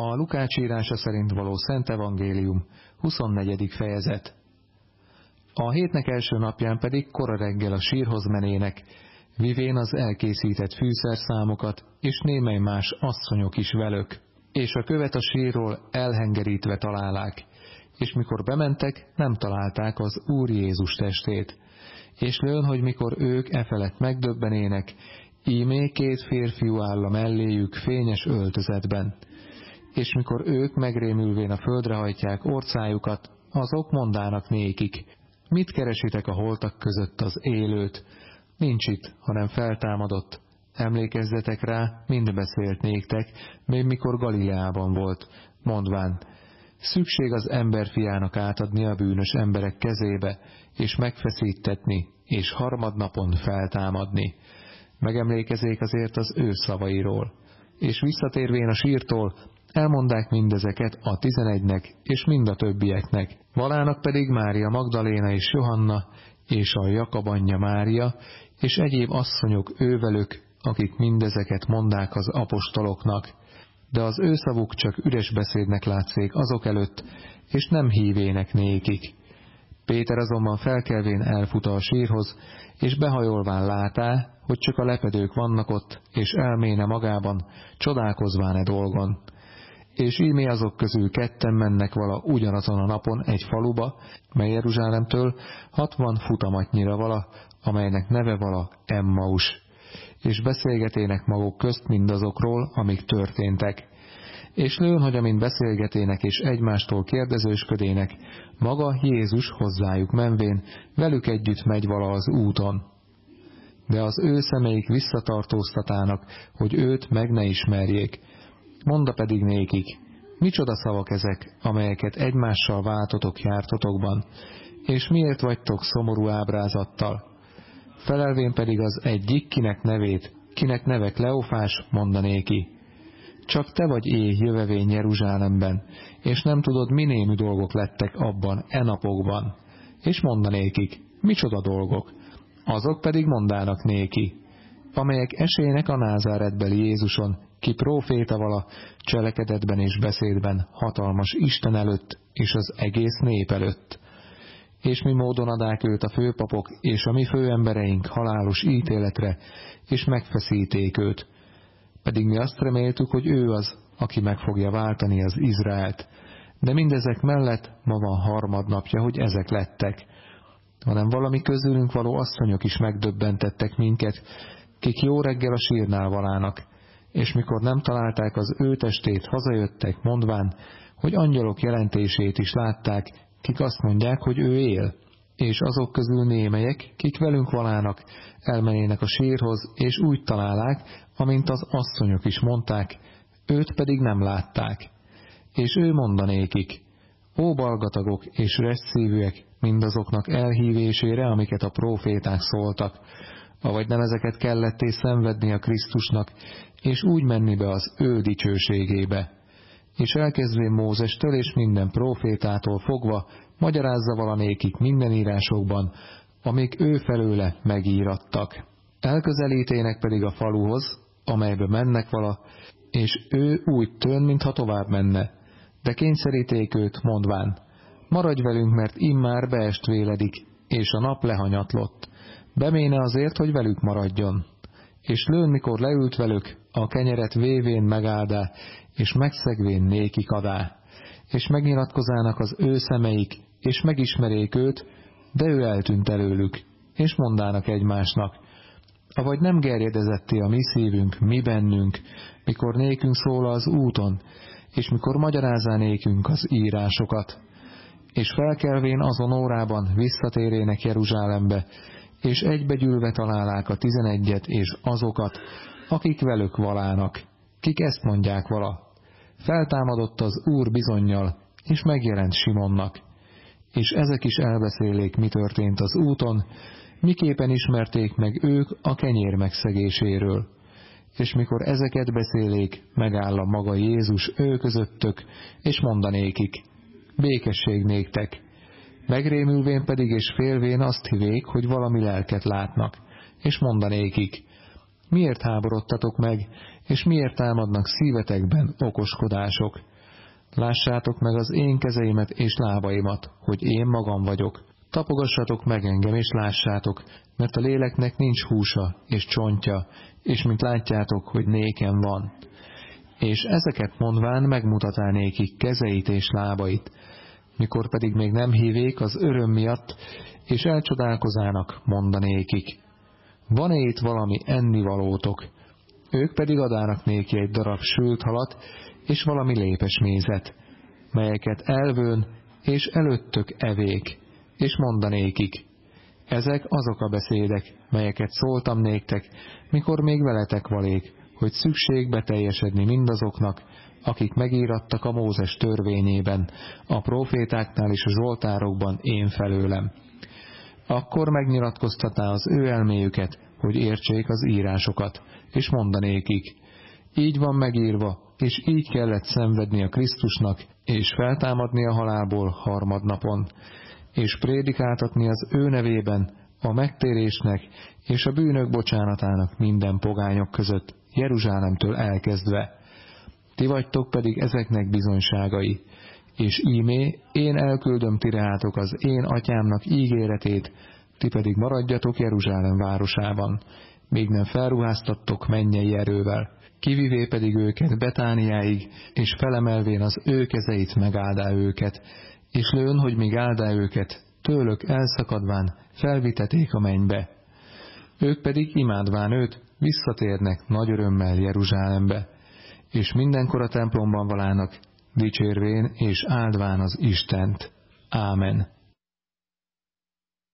A Lukács írása szerint való Szent Evangélium, 24. fejezet. A hétnek első napján pedig kora reggel a sírhoz menének, vivén az elkészített fűszerszámokat, és némely más asszonyok is velök, és a követ a sírról elhengerítve találák, és mikor bementek, nem találták az Úr Jézus testét. És lőn, hogy mikor ők e felett megdöbbenének, ímé két férfiú áll a melléjük fényes öltözetben. És mikor ők megrémülvén a földre hajtják orcájukat, azok mondának nékik, mit keresitek a holtak között az élőt, nincs itt, hanem feltámadott. Emlékezzetek rá, mind beszélt néktek, még mikor Galileában volt, mondván, szükség az emberfiának átadni a bűnös emberek kezébe, és megfeszítetni, és harmadnapon feltámadni. Megemlékezék azért az ő szavairól. És visszatérvén a sírtól, elmondák mindezeket a tizenegynek és mind a többieknek. Valának pedig Mária Magdaléna és Johanna, és a Jakab anyja Mária, és egyéb asszonyok ővelük, akik mindezeket mondák az apostoloknak, de az ő szavuk csak üres beszédnek látszék azok előtt, és nem hívének nékik. Péter azonban felkelvén elfut a sírhoz, és behajolván látá, hogy csak a lepedők vannak ott, és elméne magában, csodálkozván e dolgon. És ímé azok közül ketten mennek vala ugyanazon a napon egy faluba, mely Jeruzsálemtől hatvan futamatnyira vala, amelynek neve vala Emmaus és beszélgetének maguk közt mindazokról, amik történtek. És lőn, hogy amint beszélgetének és egymástól kérdezősködének, maga Jézus hozzájuk menvén, velük együtt megy vala az úton. De az ő szemeik visszatartóztatának, hogy őt meg ne ismerjék. Monda pedig nékik, micsoda szavak ezek, amelyeket egymással váltotok jártotokban, és miért vagytok szomorú ábrázattal? Felelvén pedig az egyik, kinek nevét, kinek neve Kleofás, mondanéki. Csak te vagy éj jövevény Jeruzsálemben, és nem tudod, minémű dolgok lettek abban, e napokban. És mondanékik, micsoda dolgok, azok pedig mondának néki, amelyek esélynek a názáretbeli Jézuson, ki próféta vala, cselekedetben és beszédben hatalmas Isten előtt és az egész nép előtt és mi módon adák őt a főpapok és a mi főembereink halálos ítéletre, és megfeszíték őt. Pedig mi azt reméltük, hogy ő az, aki meg fogja váltani az Izraelt. De mindezek mellett ma van harmadnapja, hogy ezek lettek. Hanem valami közülünk való asszonyok is megdöbbentettek minket, kik jó reggel a sírnál valának, és mikor nem találták az ő testét, hazajöttek, mondván, hogy angyalok jelentését is látták, kik azt mondják, hogy ő él, és azok közül némelyek, kik velünk valának, elmenének a sírhoz, és úgy találák, amint az asszonyok is mondták, őt pedig nem látták. És ő mondanékik, ó balgatagok és reszszívűek mindazoknak elhívésére, amiket a proféták szóltak, avagy nem ezeket kelletté szenvedni a Krisztusnak, és úgy menni be az ő dicsőségébe és elkezdvén Mózestől és minden profétától fogva magyarázza valanékik minden írásokban, amik ő felőle megírattak. Elközelítének pedig a faluhoz, amelybe mennek vala, és ő úgy tön, mintha tovább menne, de kényszeríték őt, mondván, maradj velünk, mert immár beest véledik, és a nap lehanyatlott. Beméne azért, hogy velük maradjon. És lőn, mikor leült velük, a kenyeret vévén megáldá, és megszegvén nékik adá, és megnyilatkozának az ő szemeik, és megismerék őt, de ő eltűnt előlük, és mondának egymásnak, avagy nem gerjedezetté a mi szívünk, mi bennünk, mikor nékünk szól az úton, és mikor magyarázá nékünk az írásokat. És felkelvén azon órában visszatérének Jeruzsálembe, és egybegyűlve találák a tizenegyet és azokat, akik velük valának, kik ezt mondják vala. Feltámadott az Úr bizonyal, és megjelent Simonnak. És ezek is elbeszélék, mi történt az úton, miképpen ismerték meg ők a kenyér megszegéséről. És mikor ezeket beszélék, megáll a maga Jézus ő közöttök, és mondanékik, békesség néktek. Megrémülvén pedig és félvén azt hívék, hogy valami lelket látnak, és mondanékik, miért háborodtatok meg, és miért támadnak szívetekben okoskodások? Lássátok meg az én kezeimet és lábaimat, hogy én magam vagyok. Tapogassatok meg engem, és lássátok, mert a léleknek nincs húsa és csontja, és mint látjátok, hogy nékem van. És ezeket mondván megmutatá nékik kezeit és lábait, mikor pedig még nem hívék az öröm miatt, és elcsodálkozának mondanékik. Van-e itt valami ennivalótok? Ők pedig adának néki egy darab sült halat, és valami lépes mézet, melyeket elvőn és előttök evék, és mondanékik. Ezek azok a beszédek, melyeket szóltam néktek, mikor még veletek valék, hogy szükségbe teljesedni mindazoknak, akik megírattak a Mózes törvényében, a profétáknál és a zsoltárokban én felőlem. Akkor megnyilatkoztatná az ő elméjüket, hogy értsék az írásokat, és mondanékik, így van megírva, és így kellett szenvedni a Krisztusnak, és feltámadni a halálból harmadnapon, és prédikáltatni az ő nevében a megtérésnek és a bűnök bocsánatának minden pogányok között, Jeruzsálemtől elkezdve. Ti vagytok pedig ezeknek bizonyságai, és ímé én elküldöm ti reátok az én atyámnak ígéretét, ti pedig maradjatok Jeruzsálem városában, még nem felruháztattok mennyei erővel, kivivé pedig őket Betániáig, és felemelvén az ő kezeit megáldá őket, és lőn, hogy még áldá őket, tőlök elszakadván felviteték a mennybe. Ők pedig imádván őt visszatérnek nagy örömmel Jeruzsálembe, és mindenkor a templomban valának, dicsérvén és áldván az Istent. Ámen.